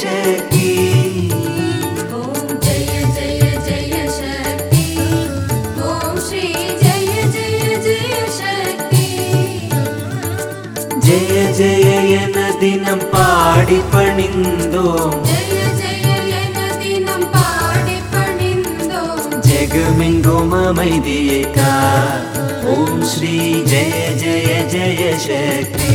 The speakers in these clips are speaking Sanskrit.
ജയ ജയ എന്ന ദിനം പാടി പണിന്തോം ജഗമെങ്കും അമൈതിയേക്കാ ഓം ശ്രീ ജയ ജയ ജയ ശക്തി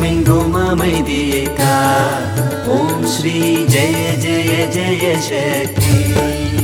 मङ्गो मामय ॐ श्री जय जय जय शक्ति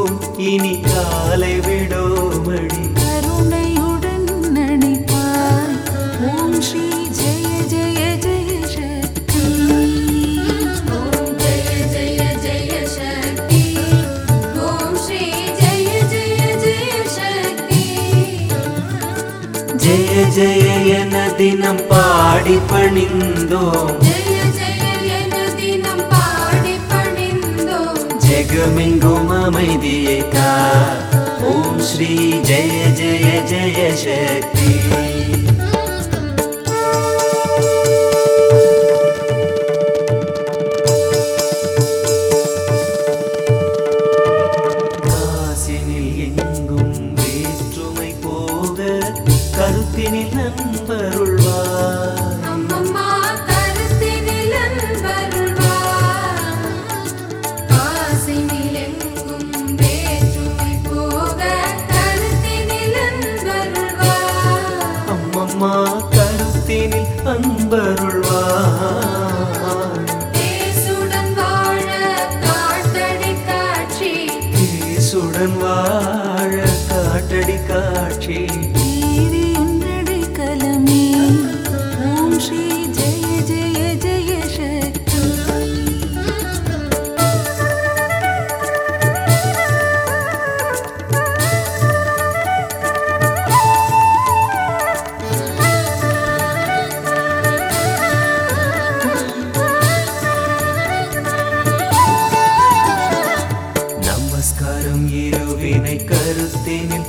விட்டோம் இனி காலை விடோமடி கருணையுடன் நடிப்பார் ஓம் ஸ்ரீ ஜெய ஜெய ஜெய சக்தி ஓம் ஜெய ஜெய ஜெய என தினம் பாடி பணிந்தோம் मिङ्गो मै दिएका ओम श्री जय जय जय शक्ति காட்சி நமஸ்காரம் இருவினை கருத்தேனில்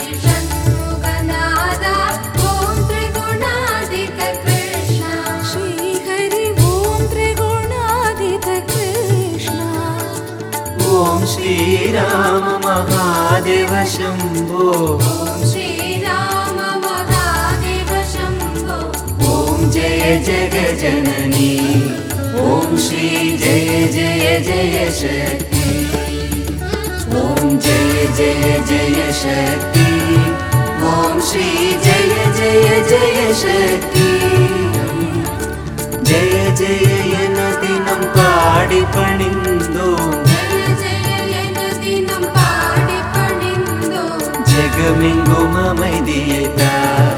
शम्भुगणादा ॐ त्रिगुणादितकृष्ण श्रीहरि ॐ त्रिगुणादितकृष्ण ॐ श्रीराम महादिवशम्भो श्रीराम ॐ जय जय ॐ श्री जय जय जय शक्ति ॐ जय जय जय श्री जय जय जय शक्ति जय जय नदिनं पाणिपणि जगमिङ्गो ममै दीयता